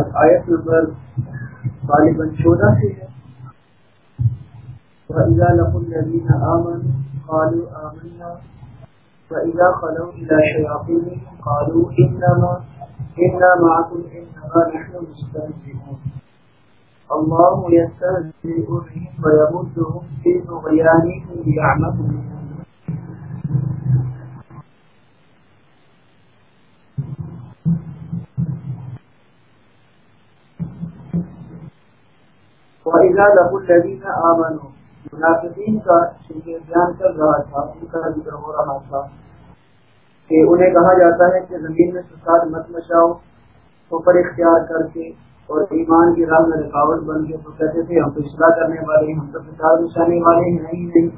آج آیت نمبر غالباً چودہ سے ہے۔ وَإِذَا لَقُوا الَّذِينَ آمَنُوا قَالُوا آمَنَّا وَإِذَا خَلَوْا إِلَى شَيَاطِينِهِمْ قَالُوا إِنَّمَا إِنَّا مَعَكُمْ إِنَّمَا نَحْنُ مُسْتَهْزِئُونَ اللَّهُ يَسْتَهْزِئُ بِهِمْ وَيَمُدُّهُمْ فِي طُغْيَانِهِمْ يَعْمَهُونَ منافقین کا بیان کر رہا تھا، ان کا ذکر ہو رہا تھا۔ کہ انہیں کہا جاتا ہے کہ زمین میں فساد مت مچاؤ اوپر اختیار کر کے اور ایمان کی راہ میں رکاوٹ بن کے۔ تو کہتے تھے، ہم تو اصلاح کرنے والے ہیں، ہم تو فساد مچانے والے ہیں، نہیں نہیں۔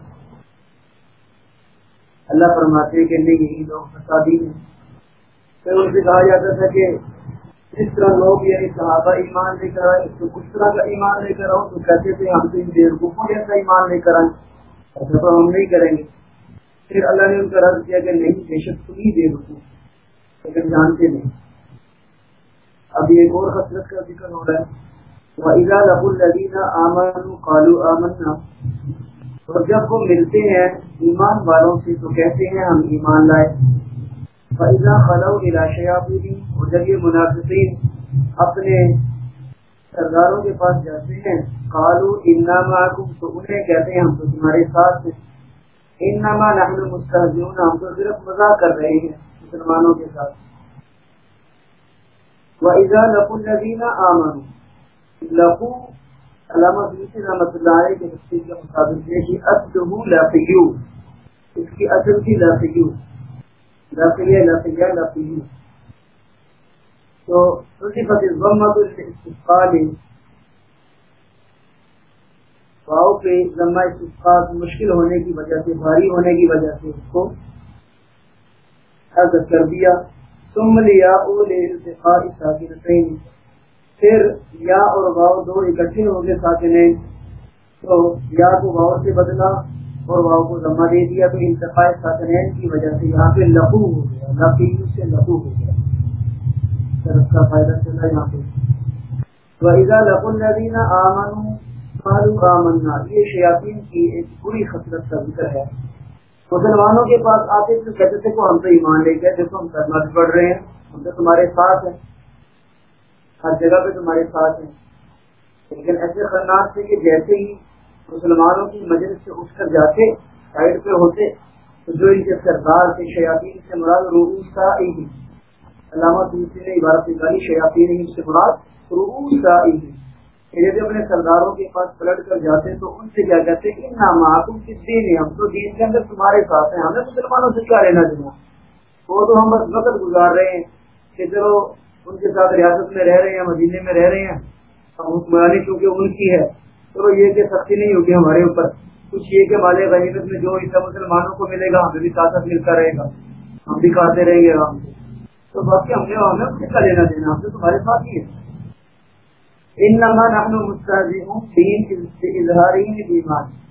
اللہ فرماتے کہ نہیں، یہی لوگ فسادی ہیں۔ پھر ان سے کہا جاتا تھا کہ جس طرح لوگ یعنی صحابہ ایمان لے کر آئے تو کس طرح کا ایمان لے کر آؤ، تو کہتے تھے ہم تو ان بیوقوفوں جیسا ایمان لے کر آئیں۔ ایسا تو ہم نہیں کریں گے۔ پھر اللہ نے ان کا رد کیا کہ نہیں، بے شک تم ہی بے وقوف لیکن جانتے نہیں۔ اب ایک اور حسرت کا ذکر ہو رہا ہے۔ وَإِذَا لَقُوا الَّذِينَ آمَنُوا قَالُوا آمَنَّا۔ اور جب وہ ملتے ہیں ایمان والوں سے، تو کہتے ہیں ہم ایمان لائے۔ فضا خلو الاشیابی اور جب یہ منافقین اپنے سرداروں کے پاس جاتے ہیں کالو انما تو انہیں کہتے ہیں، ہم تو تمہارے ساتھ ہیں۔ انما نحن مستحزون ہم تو صرف مزاق کر رہے ہیں مسلمانوں کے ساتھ۔ وَإِذَا لَقُوا الَّذِينَ آمَنُوا، لَقُوا علامہ بیسی رحمت اللہ علیہ کے تفسیر کے مطابق یہ کہ اصلہ لاقیو اس کی اصل کی لاقیو لفظیہ لفظیہ لفظی تو صفت الضمت الاستفقال واؤ پہ ضمہ استفقال مشکل ہونے کی وجہ سے، بھاری ہونے کی وجہ سے اس کو حضرت کر دیا۔ ثم لیا اول التقاء ساکنتین۔ پھر یا اور واؤ دو اکٹھے ہو گئے ساکنین تو یا کو واؤ سے بدلا اور واؤ کو لمبا دے دیا تو انتفاع ساتنین کی وجہ سے یہاں پہ لہو ہو گیا لفی سے لہو ہو گیا۔ طرف کا فائدہ چلا یہاں پہ۔ وَإِذَا لَقُوا الَّذِينَ آمَنُوا قَالُوا آمَنَّا۔ یہ شیاطین کی ایک بری خطرت کا ذکر ہے۔ مسلمانوں کے پاس آتے تو کہتے تھے کہ ہم تو ایمان لے کے دیکھو ہم کرنا پڑھ رہے ہیں، ہم تو تمہارے ساتھ ہیں۔ ہر جگہ پہ تمہارے ساتھ ہیں۔ لیکن ایسے خطرناک تھے کہ جیسے ہی مسلمانوں کی مجلس سے اٹھ کر جاتے، سائڈ پہ ہوتے، تو جو ان کے سردار تھے، شیاطین سے مراد روح کا علامہ دوسری نے عبارت نکالی، شیاطین سے مراد روح کا جب اپنے سرداروں کے پاس پلٹ کر جاتے، تو ان سے کیا کہتے؟ ہیں کہ نام تم کس دین ہے ہم تو دین کے اندر تمہارے ساتھ ہیں، ہمیں مسلمانوں سے کیا لینا دینا؟ وہ تو ہم بس وقت گزار رہے ہیں کہ چلو، ان کے ساتھ ریاست میں رہ رہے ہیں، مدینے میں رہ رہے ہیں۔ حکمرانی چونکہ ان کی ہے چلو یہ کہ سختی نہیں ہوگی ہمارے اوپر۔ کچھ یہ کہ مالے غنیمت میں جو حصہ مسلمانوں کو ملے گا ہمیں بھی طاقت ملتا رہے گا۔ ہم بھی کھاتے رہیں گے آرام سے۔ تو باقی ہم نے ہمیں اس کا لینا دینا۔ ہم سے تمہارے ساتھ ہی ہے ان نما نحن مستحزئون دین اظہار ہی ایمان۔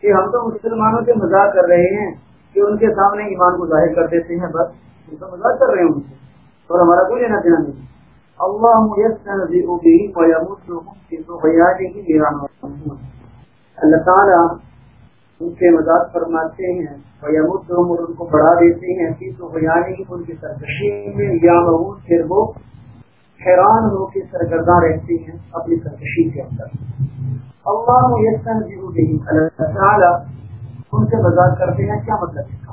کہ ہم تو مسلمانوں سے مذاق کر رہے ہیں کہ ان کے سامنے ایمان کو ظاہر کر دیتے ہیں، بس ہم تو مذاق کر رہے ہیں ان سے۔ اور ہمارا کوئی لینا دینا نہیں۔ اللہ اللہ تعالیٰ ان کے مذاق فرماتے ہیں اور ان کو بڑھا دیتے ہیں ان کی سرکشی میں یا پھر وہ حیران ہو کے سرگرداں رہتے ہیں اپنی سرکشی کے اندر۔ اللہ میسن اللہ تعالیٰ ان سے مذاق کرتے ہیں، کیا مطلب اس کا؟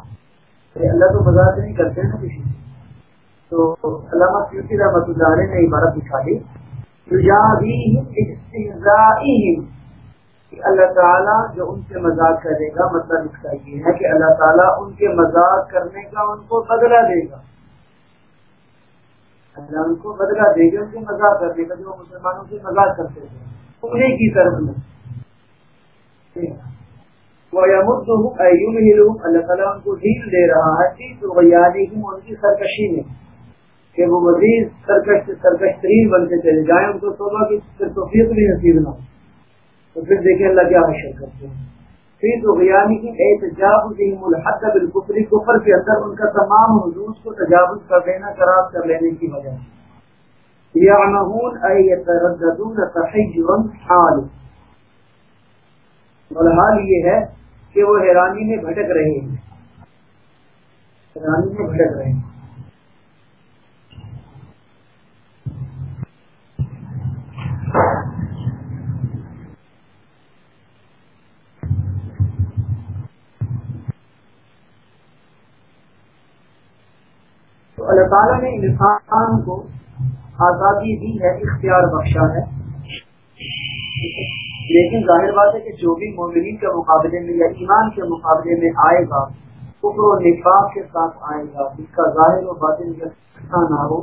اللہ تو مذاق نہیں کرتے نا کسی سے۔ تو علامہ سیوسی رحمۃ اللہ علیہ نے عبارت نکالی اللہ تعالیٰ جو ان سے مذاق کرے گا مطلب اس کا یہ ہے کہ اللہ تعالیٰ ان کے مذاق کرنے کا ان کو بدلا دے گا۔ اللہ ان کو بدلا دے گا، ان کے مذاق کرنے کا جو مسلمانوں سے مذاق کرتے تھے۔ انہیں کی طرف میں۔ اللہ تعالیٰ ان کو ڈھیل دے رہا ہے ان کی سرکشی میں۔ کہ وہ مزید سرکش سے سرکش ترین بنتے چلے جائیں، ان کو توبہ کی توفیق بھی نصیب نہ ہو۔ تو پھر دیکھیں اللہ کیا حشر کرتے ہیں۔ پھر تو غیامی کی احتجاب الحد بالکفری کفر کے اندر ان کا تمام حدود کو تجاوز کر دینا قرار کر لینے کی وجہ یعمہون ای یترددون تحیجرن حال۔ اور حال یہ ہے کہ وہ حیرانی میں بھٹک رہے ہیں۔ حیرانی میں بھٹک رہے ہیں تو اللہ تعالیٰ نے انسان کو آزادی دی ہے، اختیار بخشا ہے۔ لیکن ظاہر بات ہے کہ جو بھی مومنین کے مقابلے میں یا ایمان کے مقابلے میں آئے گا، کفر و نفاق کے ساتھ آئے گا۔ جس کا ظاہر و باطن کا اچھا نہ ہو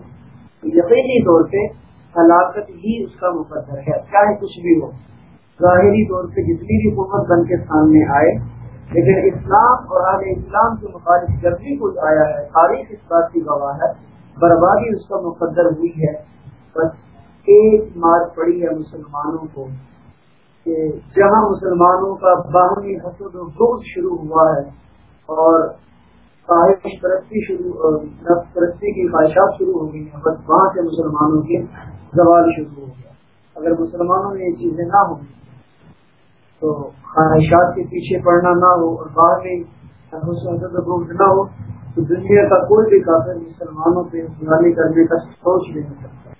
یقینی طور پہ ہلاکت ہی اس کا مقدر ہے، چاہے کچھ بھی ہو۔ ظاہری طور پہ جتنی بھی قوت بن کے سامنے آئے لیکن اسلام اور اہل اسلام کے مخالف جب بھی کچھ آیا ہے، تاریخ اس بات کی گواہ ہے، بربادی اس کا مقدر ہوئی ہے۔ بس ایک مار پڑی ہے مسلمانوں کو کہ جہاں مسلمانوں کا باہمی حسد و بغض شروع ہوا ہے اور خواہش پرستی شروع، نفس پرستی کی خواہشات شروع ہو گئی ہیں، بس وہاں سے مسلمانوں کے زوال شروع ہو گیا اگر مسلمانوں میں یہ چیزیں نہ ہوں تو خواہشات کے پیچھے پڑنا نہ ہو اور بعد میں نہ ہو، تو دنیا کا کوئی بھی کافر مسلمانوں پہ حکمرانی کرنے کا سوچ نہیں سکتا۔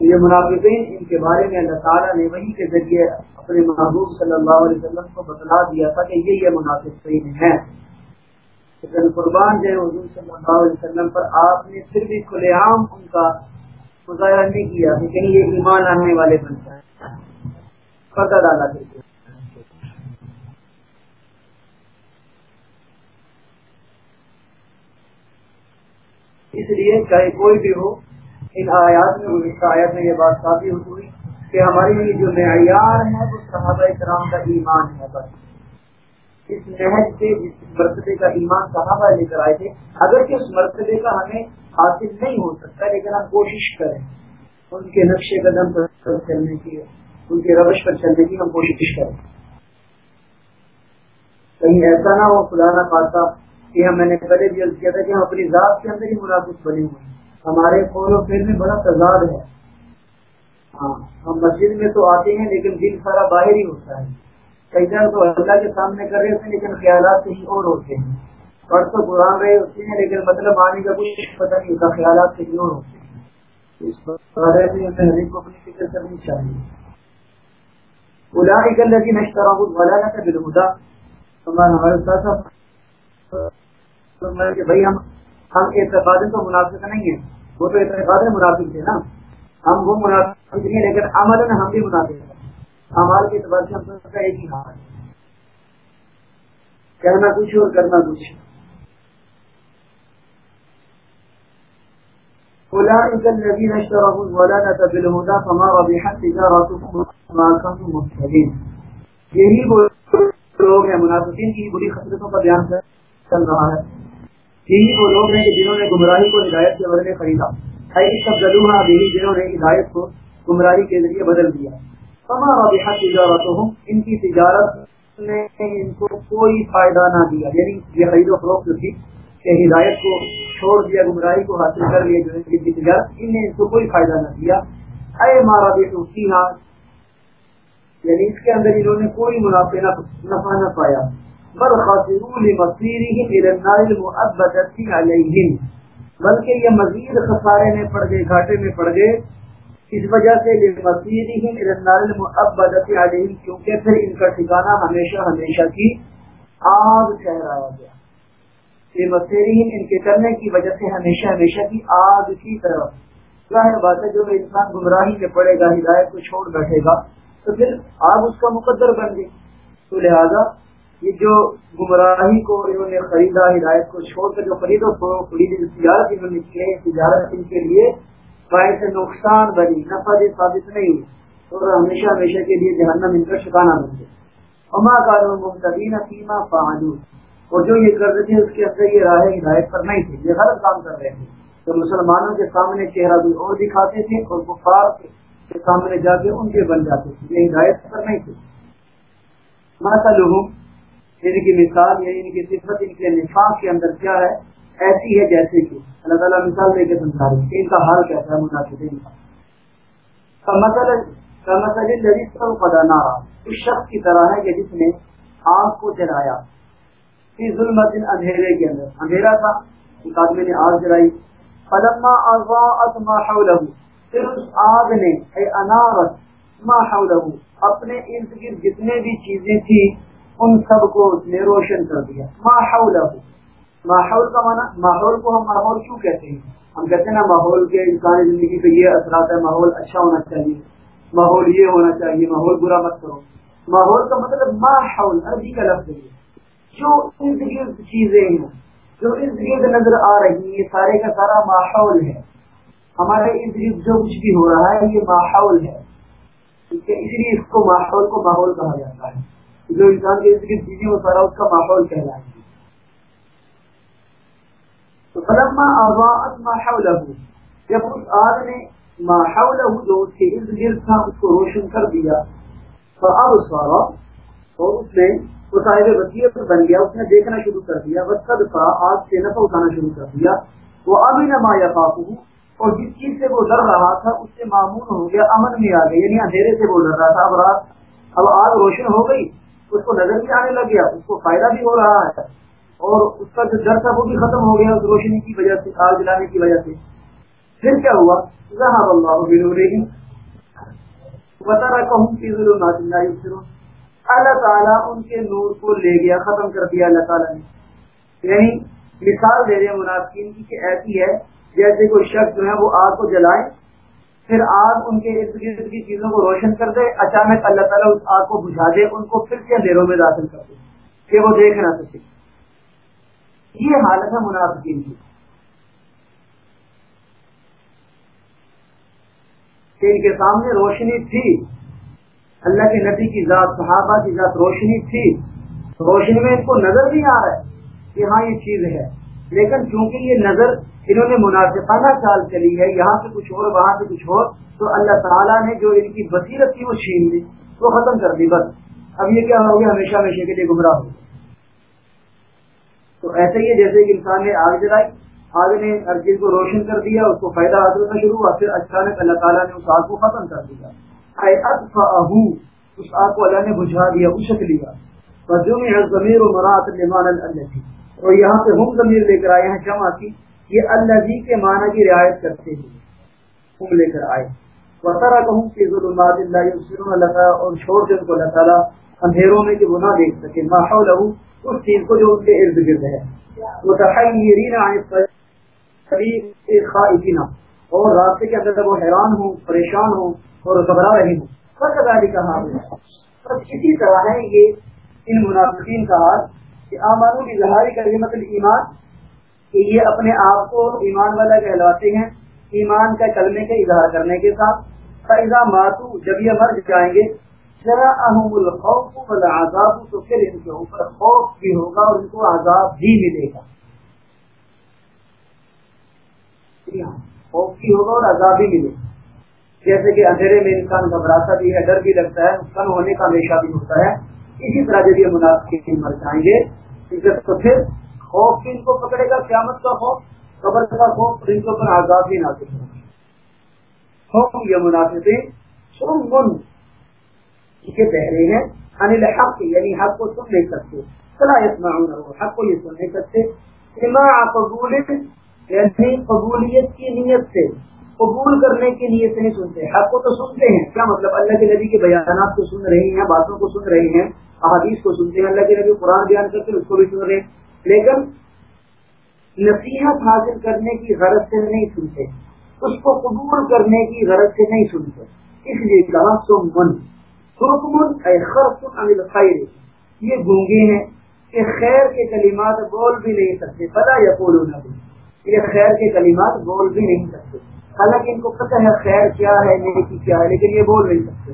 یہ منافقین ان کے بارے میں اللہ تعالیٰ نے وہی کے ذریعے اپنے محبوب صلی اللہ علیہ وسلم کو بتلا دیا تھا کہ یہ یہ منافقین ہیں۔ قربان جائے حضور صلی اللہ علیہ وسلم پر، آپ نے پھر بھی کھلے عام ان کا مظاہرہ نہیں کیا لیکن یہ ایمان آنے والے بن جائیں۔ پردہ ڈالا دیتے اس لیے چاہے کوئی بھی ہو، ان آیات میں اس آیات میں یہ بات کافی ہوئی کہ ہمارے لیے جو معیار ہے وہ صحابہ کرام کا ایمان ہے بس۔ اس نہج سے جس مرتبے کا ایمان صحابہ لے کر آئے تھے۔ اگر کہ اس مرتبے کا ہمیں حاصل نہیں ہو سکتا، لیکن ہم کوشش کریں۔ ان کے نقشے قدم پر چلنے کی ان کے روش پر چلنے کی ہم کوشش کریں۔ کہیں ایسا نہ ہو خدا نہ پاتا کہ ہم میں نے پہلے بھی عرض کیا تھا کہ ہم اپنی ذات کے اندر ہی منافق بنے ہوئے ہمارے قول و پھر میں بڑا تضاد ہے۔ ہاں ہم مسجد میں تو آتے ہیں لیکن دل سارا باہر ہی ہوتا ہے۔ کئی جگہ تو اللہ کے سامنے کر رہے ہوتے ہیں لیکن خیالات کہیں اور ہوتے ہیں۔ پڑھ تو قرآن رہے ہوتے ہیں لیکن مطلب آنے کا کچھ پتہ نہیں ہوتا، خیالات کہیں اور ہوتے ہیں۔ اس بارے میں ہمیں کو اپنی فکر کرنی چاہیے۔ اولئک الذین اشتروا الضلالۃ بالهدى ہمارے ہمارے ساتھ کہ بھائی ہم ہم اعتقاد تو منافق نہیں ہیں. وہ تو اعتقاد منافق تھے نا. ہم وہ منافق نہیں لیکن عمل میں ہم بھی منافق ہیں. ہمارے کے اعتبار سے ہم سب کا ایک ہی حال ہے۔ کہنا کچھ اور کرنا کچھ۔ أولئك الذين اشتروا الضلالة بالهدى فما ربحت تجارتهم وما كانوا مهتدين یہی وہ لوگ ہیں، منافقین کی بری خطرتوں کا بیان چل رہا ہے۔ یہی وہ لوگ ہیں کہ جنہوں نے گمراہی کو ہدایت کے بدلے خریدا۔ سب گلونا یہی جنہوں نے ہدایت کو گمراہی کے ذریعے بدل دیا۔ فما ربحت تجارتهم ان کی تجارت نے ان کو کوئی فائدہ نہ دیا۔ یعنی یہ خرید و فروخت تھی، کہ ہدایت کو چھوڑ دیا، گمراہی کو حاصل کر لیا، جو ان کی تجارت، ان نے اس کو کوئی فائدہ نہ دیا۔ اے مارا بھی یعنی اس کے اندر انہوں نے کوئی منافع نفع نہ پایا. بل خاصرون مصيرهم بلکہ یہ مزید خسارے میں پڑ گئے، گھاٹے میں پڑ گئے. اس وجہ سے الى النار کیونکہ پھر ان کا ٹھکانہ ہمیشہ ہمیشہ کی آگ ٹھہرایا گیا. مسیرین ان کے کرنے کی وجہ سے ہمیشہ ہمیشہ کی آگ کی طرف. ظاہر بات ہے، جو انسان گمراہی میں پڑے گا، ہدایت کو چھوڑ بیٹھے گا تو پھر آگ اس کا مقدر بن گئی تو لہذا یہ جو گمراہی کو انہوں نے خریدا، ہدایت کو چھوڑ کر جو خرید خرید تجارت انہوں نے کی، تجارت ان کے لیے باعث نقصان بنی۔ نفع یہ ثابت نہیں ہوئی۔ اور ہمیشہ ہمیشہ کے لیے جہنم ان کا شکانہ بن گئے۔ اما کاروں ممتدین فیما فعلوا اور جو یہ کر رہے تھے، اس کے اندر یہ راہ ہدایت پر نہیں تھے یہ غلط کام کر رہے تھے۔ تو مسلمانوں کے سامنے چہرہ بھی اور دکھاتے تھے اور کفار کے کے سامنے جا کے ان کے بن جاتے تھے یہ ہدایت پر نہیں تھے۔ ماسا لوگوں ان کی مثال یا یعنی ان کی صفت، ان کے نفاق کے اندر کیا ہے؟ ایسی ہے جیسے کہ، اللہ تعالیٰ مثال دے کے سمجھا رہے کہ ان کا حال کیسا ہے منافقین کا۔ مسئلہ پتا نہ اس شخص کی طرح ہے کہ جس نے آگ کو جلایا۔ ظلمت اندھیرے کے اندر۔ اندھیرا تھا، ایک آدمی نے آگ جلائی۔ فلما اضاءت ما حوله۔ پھر اس آگ نے اے انارت، ما حوله اپنے ارد گرد جتنے بھی چیزیں تھی ان سب کو اس نے روشن کر دیا۔ ما حوله ماحول کا معنی ماحول کو ہم ماحول کیوں کہتے ہیں؟ ہم کہتے ہیں نا ماحول کے انسانی زندگی پہ یہ اثرات ہے ماحول اچھا ہونا چاہیے، ماحول یہ ہونا چاہیے، ماحول برا مت کرو۔ ماحول کا مطلب ماحول عربی کا لفظ ہے جو ارد گرد چیزیں ہیں، جو ارد گرد نظر آ رہی ہے سارے کا سارا ماحول ہے۔ ہمارے ارد گرد جو کچھ بھی ہو رہا ہے، یہ ماحول ہے۔ اس لیے اس کو ماحول کو ماحول کہا جاتا ہے۔ جو انسان کے ارد گرد چیزیں وہ سارا اس کا ماحول کہلائے تو فلما اضاءت ما حوله جب اس آگ نے ما حوله جو اس کے ارد گرد تھا، اس کو روشن کر دیا تو اب اس تو اس نے وہ صاحب وسیعت بن گیا۔ اس نے دیکھنا شروع کر دیا وسط کا آگ سے نفع اٹھانا شروع کر دیا۔ وہ اب نہ ما یقاقہ اور جس چیز سے وہ ڈر رہا تھا، اس سے معمول ہو گیا، امن میں آ گیا یعنی اندھیرے سے وہ ڈر رہا تھا۔ اب رات، اب آگ روشن ہو گئی، اس کو نظر بھی آنے لگ گیا، اس کو فائدہ بھی ہو رہا ہے۔ اور اس کا جو ڈر تھا، وہ بھی ختم ہو گیا اس روشنی کی وجہ سے، آگ جلانے کی وجہ سے۔ پھر کیا ہوا؟ بتا رہا کہ اللہ تعالیٰ ان کے نور کو لے گیا، ختم کر دیا اللہ تعالیٰ نے۔ یعنی مثال دے رہے منافقین کی کہ ایسی ہے جیسے کوئی شخص جو ہے وہ آگ کو جلائے، پھر آگ ان کے ارد گرد کی چیزوں کو روشن کر دے، اچانک اللہ تعالیٰ اس آگ کو بجھا دے، ان کو پھر سے اندھیروں میں داخل کر دے، کہ وہ دیکھ نہ سکے۔ یہ حالت ہے منافقین کی۔ کہ ان کے سامنے روشنی تھی، اللہ کے نبی کی ذات، صحابہ کی ذات روشنی تھی۔ روشنی میں ان کو نظر بھی آ رہا ہے کہ ہاں یہ چیز ہے۔ لیکن چونکہ یہ نظر انہوں نے مناسبانہ چال چلی ہے، یہاں سے کچھ اور، وہاں سے کچھ اور، تو اللہ تعالیٰ نے جو ان کی بصیرت تھی وہ چھین لی، وہ ختم کر دی بس۔ اب یہ کیا ہو گیا؟ ہمیشہ ہمیشہ کے لیے گمراہ ہو تو ایسے ہی جیسے کہ انسان نے آگ جلائی، آگ نے ہر چیز کو روشن کر دیا، اس کو فائدہ حاصل ہونا شروع ہوا، پھر اچانک اللہ تعالیٰ نے اس آگ کو ختم کر دیا۔ اس آگ کو اللہ نے بجھا دیا اشک لیا ضمیر و مرات نمان اللہ تھی اور یہاں پہ ہم ضمیر لے کر آئے ہیں جمع کی یہ اللہ جی کے معنی کی رعایت کرتے ہیں۔ ہم لے کر آئے۔ وطرا کہوں کہ ظلمات اللہ یسرون اللہ تعالیٰ اور چھوڑ دے ان کو اللہ تعالیٰ، اندھیروں میں کہ وہ نہ دیکھ سکے۔ ماحول اس چیز کو جو ان کے ارد گرد ہے۔ اور راستے کے اندر وہ حیران ہوں، پریشان ہوں اور گھبرا رہے ہوں۔ سب گاڑی کا حال ہے بس اسی طرح ہے یہ ان منافقین کا حال۔ کہ آمانوں کی ظہاری کا مطلب ایمان کہ یہ اپنے آپ کو ایمان والا کہلاتے ہیں، ایمان کا کلمے کے اظہار کرنے کے ساتھ۔ فیضا ماتو جب یہ مر جائیں گے ذرا احم الخوف والعذاب، تو پھر ان کے اوپر خوف بھی ہوگا اور ان کو عذاب بھی ملے گا۔ جی ہاں، خوف بھی ہوگا اور عذاب بھی ملے گا۔ جیسے کہ اندھیرے میں انسان گھبراتا بھی ہے، ڈر بھی لگتا ہے نقصان ہونے کا ہمیشہ بھی ہوتا ہے۔ اسی طرح جب یہ منافق مر جائیں گے تو پھر خوف بھی ان کو پکڑے گا، قیامت کا خوف، قبر کا خوف ان کے اوپر عذاب بھی نازل ہوگا خوف یہ منافع سن کے بہرے ہیں انل حق یعنی حق کو سن نہیں سکتے صلاح يسمعون حق کو یہ سن نہیں سکتے سماع قبول یعنی قبولیت کی نیت سے، قبول کرنے کی نیت سے نہیں سنتے۔ حق کو تو سنتے ہیں، کیا مطلب؟ اللہ کے نبی کے بیانات کو سن رہے ہیں، باتوں کو سن رہے ہیں۔ احادیث کو سنتے ہیں، اللہ کے نبی قرآن بیان کرتے ہیں، اس کو بھی سن رہے ہیں۔ لیکن نصیحت حاصل کرنے کی غرض سے نہیں سنتے، اس کو قبول کرنے کی غرض سے نہیں سنتے۔ اس لیے کہا سو من خیر یہ گونگے ہیں کہ خیر کے کلمات بول بھی نہیں سکتے پتا یا بولو نہ یہ خیر کے کلمات بول بھی نہیں سکتے۔ حالانکہ ان کو پتہ ہے خیر کیا ہے، نیکی کیا ہے، لیکن یہ بول نہیں سکتے۔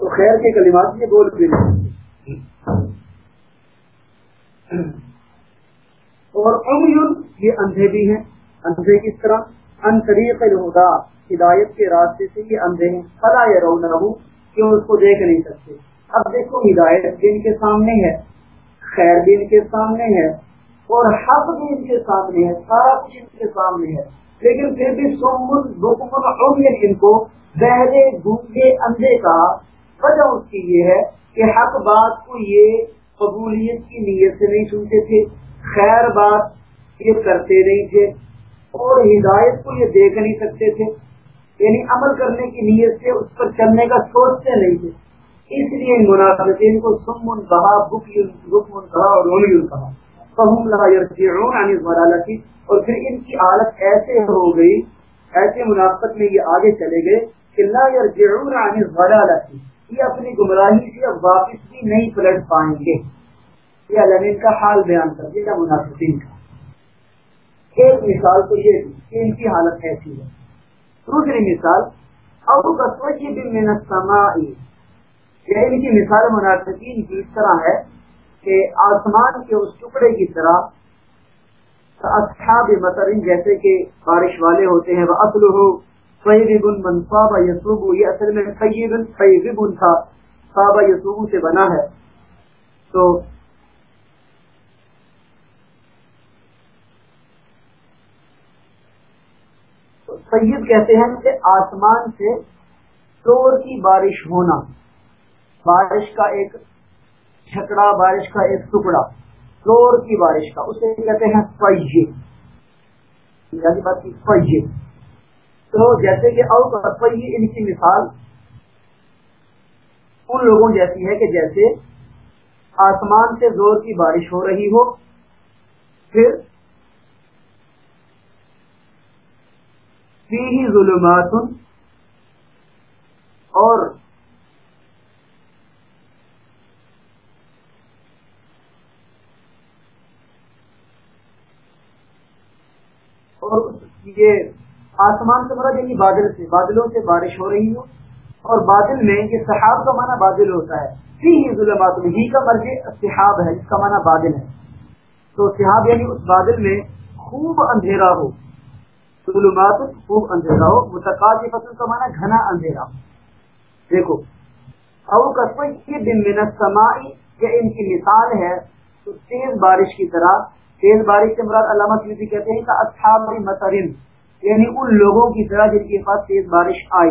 تو خیر کے کلمات یہ بول بھی نہیں سکتے اور یہ اندھے بھی ہیں، اندھے کس طرح؟ ان طریق الہدا، ہدایت کے راستے سے یہ اندھے ہیں۔ فلا یا رو کہ اس کو دیکھ نہیں سکتے؟ اب دیکھو، ہدایت بھی ان کے سامنے ہے، خیر بھی ان کے سامنے ہے، اور حق بھی ان کے سامنے ہے، سارا کچھ ان کے سامنے ہے۔ لیکن پھر بھی سمن ان کو، بہرے، گونگے، اندھے کا وجہ اس کی یہ ہے کہ حق بات کو یہ قبولیت کی نیت سے نہیں سنتے تھے، خیر بات یہ کرتے نہیں تھے اور ہدایت کو یہ دیکھ نہیں سکتے تھے۔ یعنی عمل کرنے کی نیت سے، اس پر چلنے کا سوچتے نہیں تھے۔ اس لیے منافقین کو سمن کہا بکمن کہا اور رولی کہا۔ فہم لا یرجعون عن الضلالت اور پھر ان کی حالت ایسے ہو گئی، ایسے منافقت میں یہ آگے چلے گئے کہ لا یرجعون عن الضلالت یہ اپنی گمراہی سے اب واپس بھی نہیں پلٹ پائیں گے۔ یہ اللہ کا حال بیان کر دیا منافقین کا۔ ایک مثال تو یہ کہ ان کی حالت ایسی ہے۔ دوسری مثال، ابو کا سوچ من السماء۔ یہ ان کی مثال منافقین کی اس طرح ہے کہ آسمان کے اس ٹکڑے کی طرح اصحاب مطرین جیسے کہ بارش والے ہوتے ہیں وہ اصل ہو فیب منصاب یسوب یہ اصل میں فیب فیب تھا صابہ یسوب سے بنا ہے۔ تو سید کہتے ہیں کہ آسمان سے چور کی بارش ہونا، بارش کا ایک چھکڑا بارش کا ایک ٹکڑا زور کی بارش کا، اسے کہتے ہیں فیے یعنی بات کی فیے تو جیسے کہ او فیے ان کی مثال ان لوگوں جیسی ہے کہ جیسے آسمان سے زور کی بارش ہو رہی ہو، پھر فی ظلمات اور اور یہ آسمان سے مراد یعنی بادل سے، بادلوں سے بارش ہو رہی ہو۔ اور بادل میں یہ صحاب کا معنی بادل ہوتا ہے۔ فی ظلمات میں ہی کا مرض صحاب ہے جس کا معنی بادل ہے۔ تو صحاب یعنی اس بادل میں خوب اندھیرا ہو۔ ظلمات خوب اندھیرا ہو۔ متقاضی فصل کا معنی گھنا اندھیرا۔ ہو دیکھو، او کا کوئی دن منت سمائی یا ان کی مثال ہے، تو تیز بارش کی طرح۔ تیز بارش سے مراد علامہ کہتے ہیں کہ اصحاب مطرن۔ یعنی ان لوگوں کی طرح جن کے پاس تیز بارش آئی۔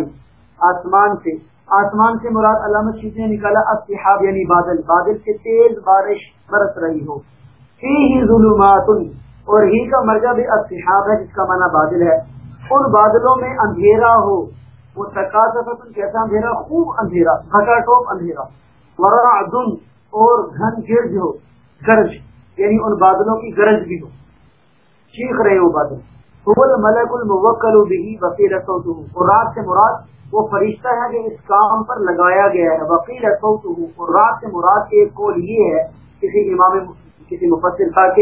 آسمان سے۔ آسمان سے مراد علامہ سیدی نے نکالا اصحاب یعنی بادل۔ بادل سے تیز بارش برس رہی ہو۔ فی ہی ظلمات اور ہی کا مرجع بھی اصحاب ہے، جس کا معنی بادل ہے۔ ان بادلوں میں اندھیرا ہو۔ وہ تقاضت کیسا اندھیرا، خوب اندھیرا گھٹا ٹوپ اندھیرا۔ ورا اور گھن گرج ہو۔ گرج یعنی ان بادلوں کی گرج بھی ہو۔ چیخ رہے وہ بادل۔ ملک الموکل بھی وکیل رات سے مراد وہ فرشتہ ہے جو اس کام پر لگایا گیا ہے. وکیل رات سے مراد کے ایک قول یہ ہے، کسی امام کسی مفسر کا کہ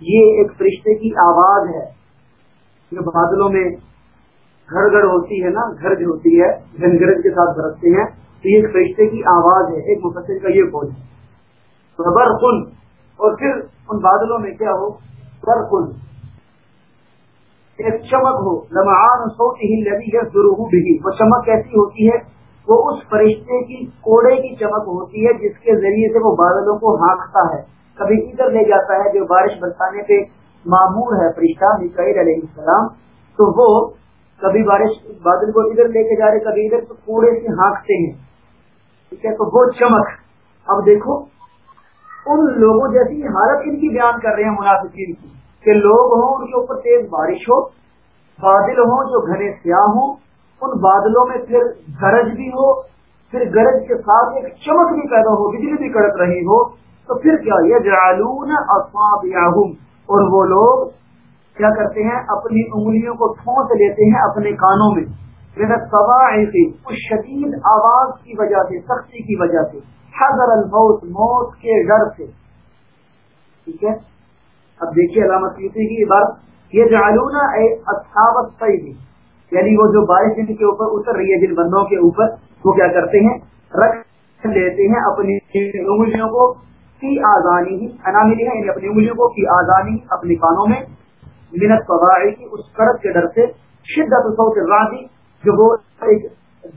یہ ایک فرشتے کی آواز ہے۔ جو بادلوں میں گھڑ گڑ ہوتی ہے نا گرج ہوتی ہے گھن گرج کے ساتھ برستے ہیں، تو یہ ایک فرشتے کی آواز ہے۔ ایک مفسر کا یہ قول ہے۔ خبر خن اور پھر ان بادلوں میں کیا ہو؟ برقل ایک چمک ہو، لمعان سوتی ہی لگی ہے ضرور بھی وہ چمک کیسی ہوتی ہے؟ وہ اس فرشتے کی، کوڑے کی چمک ہوتی ہے، جس کے ذریعے سے وہ بادلوں کو ہانکتا ہے۔ کبھی ادھر لے جاتا ہے، جو بارش برسانے پہ معمور ہے، فرشتہ مکئی علیہ السلام۔ تو وہ کبھی بارش، بادل کو ادھر لے کے جا رہے، کبھی ادھر تو کوڑے سے ہانکتے ہیں۔ ٹھیک ہے، تو وہ چمک۔ اب دیکھو، ان لوگوں جیسی حالت ان کی بیان کر رہے ہیں منافقین کی۔ کہ لوگ ہوں ان کے اوپر تیز بارش ہو، بادل ہوں جو گھنے سیاہ ہوں، ان بادلوں میں پھر گرج بھی ہو، پھر گرج کے ساتھ ایک چمک بھی پیدا ہو، بجلی بھی کڑک رہی ہو، تو پھر کیا؟ یہ جالون اور وہ لوگ کیا کرتے ہیں؟ اپنی انگلیوں کو ٹھونس لیتے ہیں اپنے کانوں میں۔ اس شدید آواز کی وجہ سے، سختی کی وجہ سے۔ حضر الموت، موت کے ڈر سے۔ ٹھیک ہے؟ اب دیکھیے علامت کی بات یہ جعلونا اصحاب یعنی وہ جو بارش ان کے اوپر اتر رہی ہے، جن بندوں کے اوپر، وہ کیا کرتے ہیں؟ رکھ لیتے ہیں اپنی انگلیوں کو فی آزانی ہی اناملی ہے یعنی اپنی انگلیوں کو فی آزانی اپنے کانوں میں منت قبائی کی اس کڑک کے ڈر سے۔ شدت صوت راضی جو وہ ایک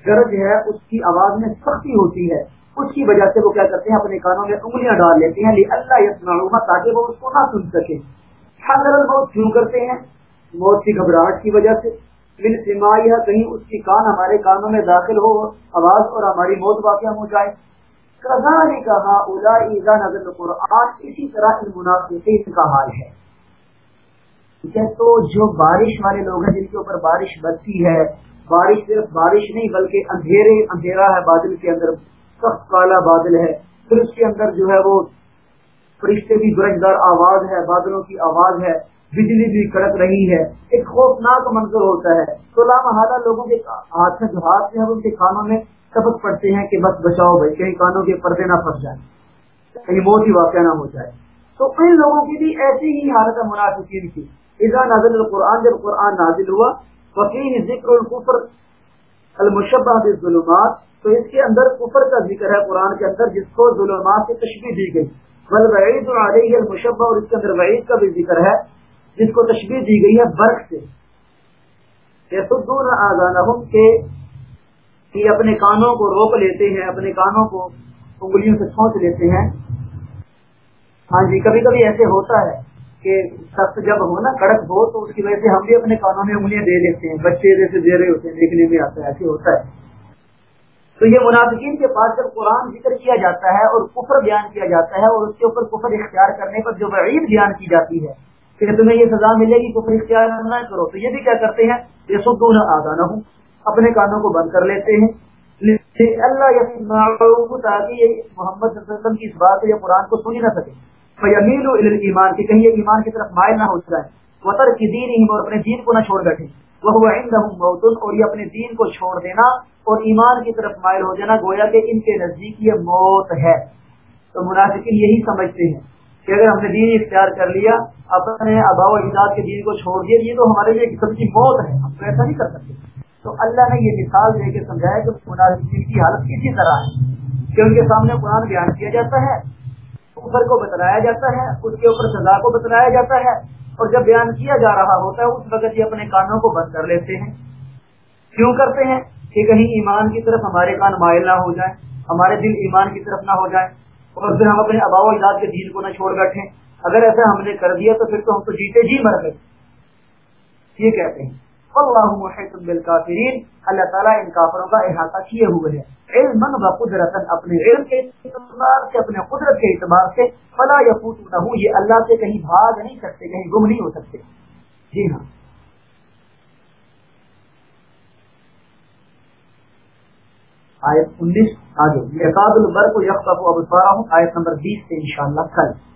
گرج ہے، اس کی آواز میں سختی ہوتی ہے۔ اس کی وجہ سے وہ کیا کرتے ہیں؟ اپنے کانوں میں انگلیاں ڈال لیتے ہیں اللہ یسما تاکہ وہ اس کو نہ سن سکے۔ موت کیوں کرتے ہیں؟ موت کی گھبراہٹ کی وجہ سے۔ کہیں اس کی کان ہمارے کانوں میں داخل ہو، آواز اور ہماری موت واقع ہو جائے۔ نے کہا نظر قرآن اسی طرح ان منافع کا حال ہے۔ ٹھیک ہے، تو جو بارش والے لوگ ہیں، جن کے اوپر بارش برتی ہے، بارش صرف بارش نہیں، بلکہ اندھیرے، اندھیرا ہے بادل کے اندر۔ سخت کالا بادل ہے۔ پھر اس کے اندر جو ہے وہ فرشتے کی برجدار آواز ہے، بادلوں کی آواز ہے۔ بجلی بھی کڑک رہی ہے۔ ایک خوفناک منظر ہوتا ہے۔ تو لامحالہ لوگوں کے ہاتھ جو ہاتھ ہیں، ان کے کانوں میں سبق پڑتے ہیں کہ بس بچاؤ بھائی، کہیں کانوں کے پردے نہ پھنس جائیں۔ کہیں موت ہی واقعہ نہ ہو جائے تو ان لوگوں کی بھی ایسی ہی حالت مناسب کی۔ اذا نازل القرآن، جب قرآن نازل ہوا وکیل ذکر القفر المشبہ ظلمات تو اس کے اندر کفر کا ذکر ہے قرآن کے اندر، جس کو ظلمات سے تشبیح دی گئی۔ بل وعید علیہ المشبہ، اور اس کے اندر وعید کا بھی ذکر ہے، جس کو تشبیح دی گئی ہے برق سے۔ یسدون آذانہم کہ اپنے کانوں کو روک لیتے ہیں، اپنے کانوں کو انگلیوں سے چھونچ لیتے ہیں۔ ہاں جی کبھی کبھی ایسے ہوتا ہے کہ سخت جب ہو نا، کڑک ہو، تو اس کی وجہ سے ہم بھی اپنے کانوں میں انگلیاں دے دیتے ہیں۔ بچے جیسے دے رہے ہوتے ہیں، دیکھنے میں آتا ہے، ایسے ہوتا ہے۔ تو یہ منافقین کے پاس جب قرآن ذکر کیا جاتا ہے اور کفر بیان کیا جاتا ہے اور اس کے اوپر کفر اختیار کرنے پر جو وعید بیان کی جاتی ہے کہ تمہیں یہ سزا ملے گی، کفر اختیار نہ کرو۔ تو یہ بھی کیا کرتے ہیں؟ یہ سب دونوں آگاہ ہوں اپنے کانوں کو بند کر لیتے ہیں۔ اللہ تاکہ محمد صلی اللہ علیہ وسلم کی اس بات یا قرآن کو سن ہی نہ سکے۔ فیمین ایمان کی کہیں یہ ایمان کی طرف مائل نہ ہو جائے۔ وطر کی دین اور اپنے دین کو نہ چھوڑ بیٹھے۔ وہ موتن اور یہ اپنے دین کو چھوڑ دینا اور ایمان کی طرف مائل ہو جانا، گویا کہ ان کے نزدیک یہ موت ہے۔ تو منافقین یہی سمجھتے ہیں کہ اگر ہم نے دین اختیار کر لیا، اپنے ابا و اجداد کے دین کو چھوڑ دیا، یہ تو ہمارے لیے قسم کی موت ہے، ہم تو ایسا نہیں کر سکتے۔ تو اللہ نے یہ مثال دے کے سمجھایا کہ منافقین کی حالت کسی طرح ہے، کہ ان کے سامنے قرآن بیان کیا جاتا ہے کفر کو بتلایا جاتا ہے، اس کے اوپر سزا کو بتلایا جاتا ہے اور جب بیان کیا جا رہا ہوتا ہے، اس وقت یہ اپنے کانوں کو بند کر لیتے ہیں۔ کیوں کرتے ہیں؟ کہ کہیں ایمان کی طرف ہمارے کان مائل نہ ہو جائے ہمارے دل ایمان کی طرف نہ ہو جائے اور پھر ہم اپنے اباؤ اجاد کے دین کو نہ چھوڑ بیٹھے اگر ایسا ہم نے کر دیا تو پھر تو ہم تو جیتے جی مر گئے یہ کہتے ہیں۔ اللہ محیط بالکافرین۔ اللہ تعالیٰ ان کافروں کا احاطہ کیے ہوئے ہیں علم و قدرت اپنے علم کے اعتبار سے، اپنے قدرت کے اعتبار سے۔ فلا یا نہ یہ اللہ سے کہیں بھاگ نہیں سکتے، کہیں گم نہیں ہو سکتے۔ جی ہاں۔ آیت انیس، آگے۔ یہ قابل البر کو یکفا کو اب ہوں آیت نمبر بیس سے انشاءاللہ کل۔